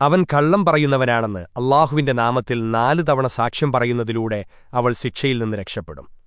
അവൻ കള്ളം പറയുന്നവനാണെന്ന് അള്ളാഹുവിന്റെ നാമത്തിൽ നാലു തവണ സാക്ഷ്യം പറയുന്നതിലൂടെ അവൾ ശിക്ഷയിൽ നിന്ന് രക്ഷപ്പെടും.